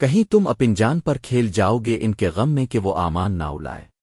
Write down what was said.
کہیں تم اپن جان پر کھیل جاؤ گے ان کے غم میں کہ وہ آمان نہ اولائے